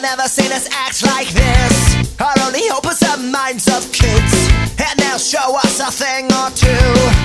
I never seen us act like this. Our only hope is the minds of kids, and they'll show us a thing or two.